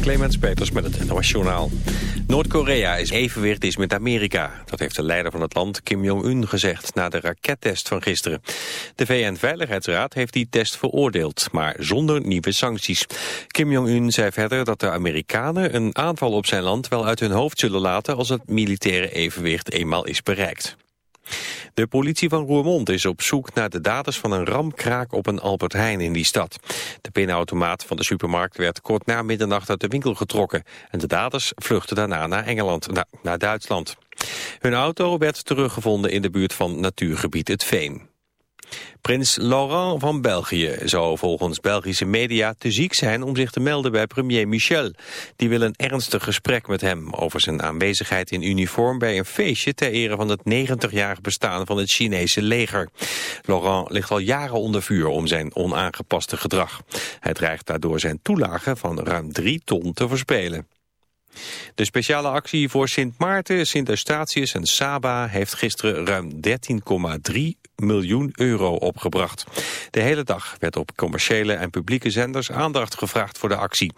Clemens Peters met het NOS. Noord-Korea is evenwicht is met Amerika. Dat heeft de leider van het land Kim Jong-un gezegd na de rakettest van gisteren. De VN-veiligheidsraad heeft die test veroordeeld, maar zonder nieuwe sancties. Kim Jong-un zei verder dat de Amerikanen een aanval op zijn land wel uit hun hoofd zullen laten als het militaire evenwicht eenmaal is bereikt. De politie van Roermond is op zoek naar de daders van een ramkraak op een Albert Heijn in die stad. De pinautomaat van de supermarkt werd kort na middernacht uit de winkel getrokken. En de daders vluchtten daarna naar Engeland, naar Duitsland. Hun auto werd teruggevonden in de buurt van natuurgebied Het Veen. Prins Laurent van België zou volgens Belgische media te ziek zijn om zich te melden bij premier Michel. Die wil een ernstig gesprek met hem over zijn aanwezigheid in uniform bij een feestje ter ere van het 90-jarig bestaan van het Chinese leger. Laurent ligt al jaren onder vuur om zijn onaangepaste gedrag. Hij dreigt daardoor zijn toelage van ruim 3 ton te verspelen. De speciale actie voor Sint Maarten, Sint Eustatius en Saba heeft gisteren ruim 13,3 miljoen euro opgebracht. De hele dag werd op commerciële en publieke zenders aandacht gevraagd voor de actie.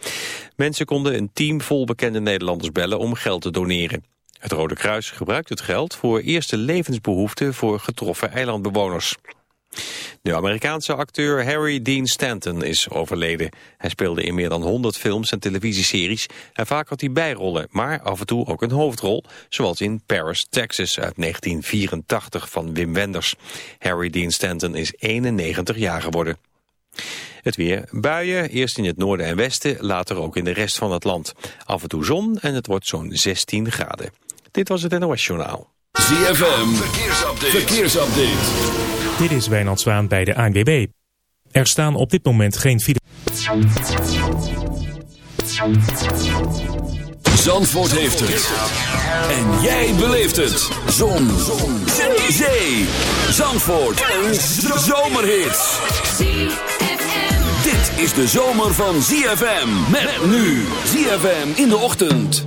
Mensen konden een team vol bekende Nederlanders bellen om geld te doneren. Het Rode Kruis gebruikt het geld voor eerste levensbehoeften voor getroffen eilandbewoners. De Amerikaanse acteur Harry Dean Stanton is overleden. Hij speelde in meer dan 100 films en televisieseries en vaak had hij bijrollen, maar af en toe ook een hoofdrol, zoals in Paris, Texas uit 1984 van Wim Wenders. Harry Dean Stanton is 91 jaar geworden. Het weer, buien, eerst in het noorden en westen, later ook in de rest van het land. Af en toe zon en het wordt zo'n 16 graden. Dit was het NOS Journaal. ZFM, verkeersupdate. verkeersupdate. Dit is Wijnand Zwaan bij de ANWB. Er staan op dit moment geen file. Zandvoort heeft het. En jij beleeft het. Zon. Zon. Zee. Zandvoort. Een zomerhit. Dit is de zomer van ZFM. Met nu. ZFM in de ochtend.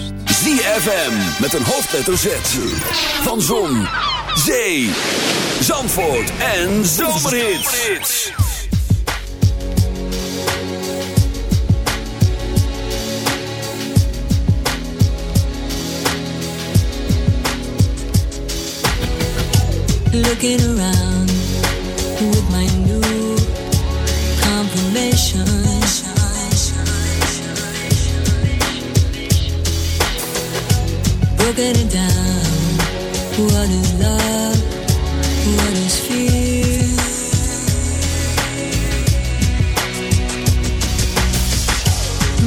ZFM met een hoofdletter Z. Van Zon, Zee, Zandvoort en Zomerhits. Looking around with my new confirmation. Down. What is love? What is fear?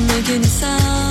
Making a sound.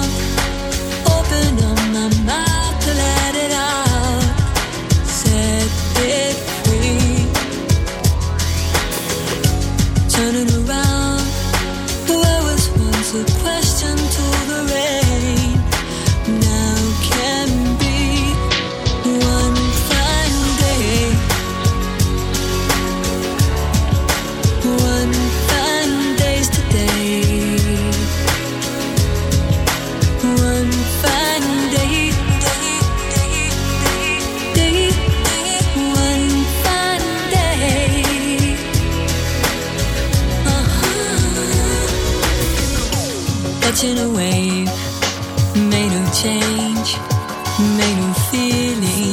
Uh-huh. A wave, made of change, made of feeling.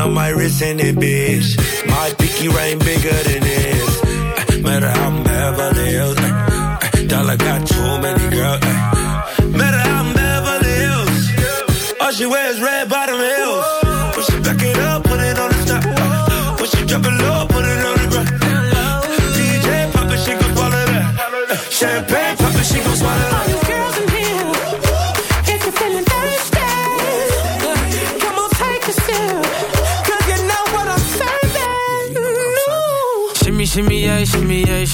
On my wrist in it, bitch.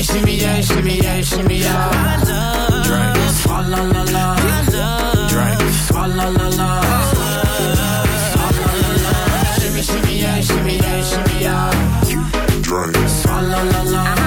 Shimmy, shimmy, yeah, shimmy, yeah, shimmy, yeah. Drink, swalla la la. Drink, swalla la la. Swalla la la. Shimmy, shimmy, yeah, shimmy, yeah, shimmy, yeah. Dre. Swalla la la.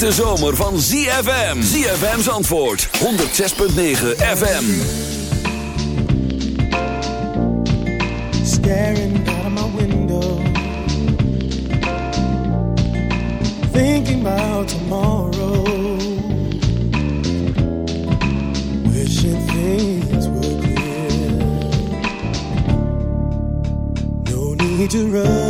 Hete zomer van ZFM. ZFM's antwoord, 106.9 FM. staring out of my window, thinking about tomorrow, wishing things were clear. No need to rush.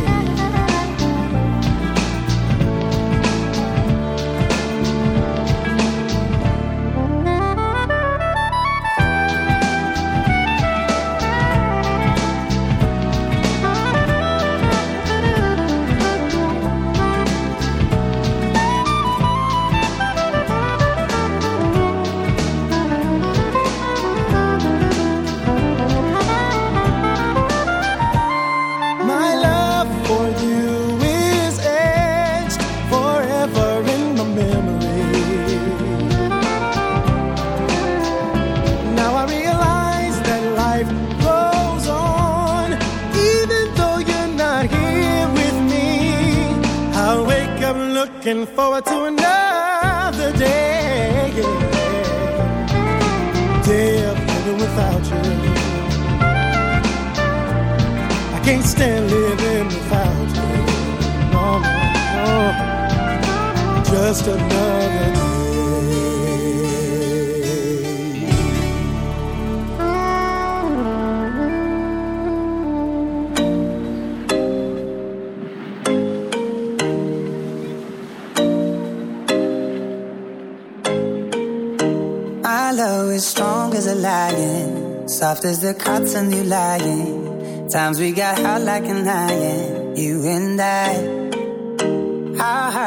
Just another day. Our love is strong as a lion, soft as the cotton you lying. Times we got hot like an iron, you and I.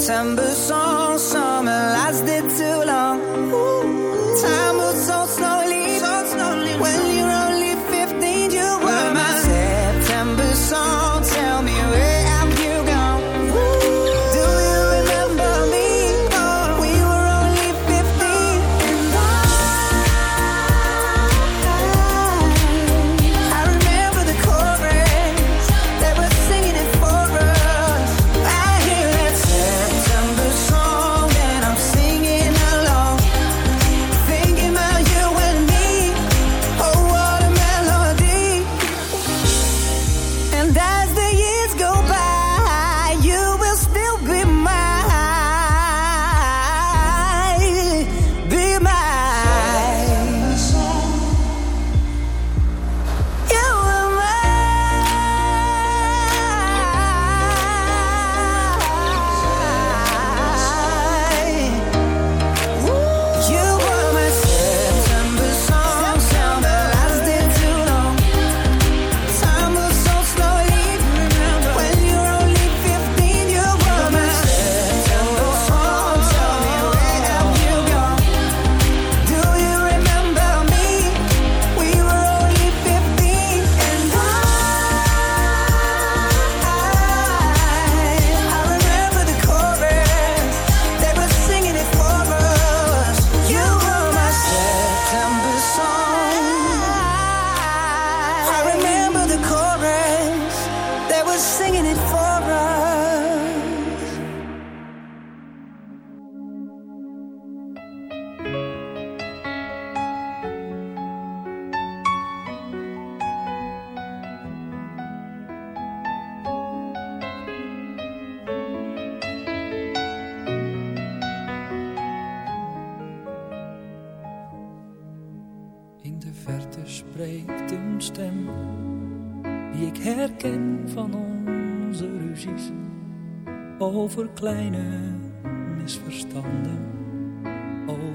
September song,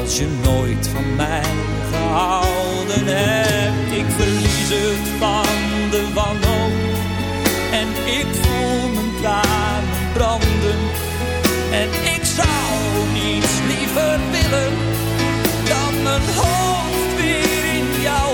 als je nooit van mij gehouden hebt? Ik verlies het van de wanhoop en ik voel mijn tranen branden. En ik zou niets liever willen dan mijn hoofd weer in jouw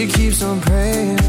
She keeps on praying.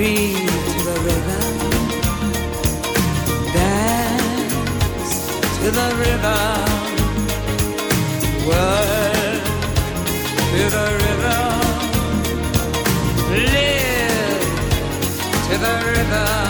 Breathe to the rhythm. Dance to the rhythm. Work to the rhythm. Live to the rhythm.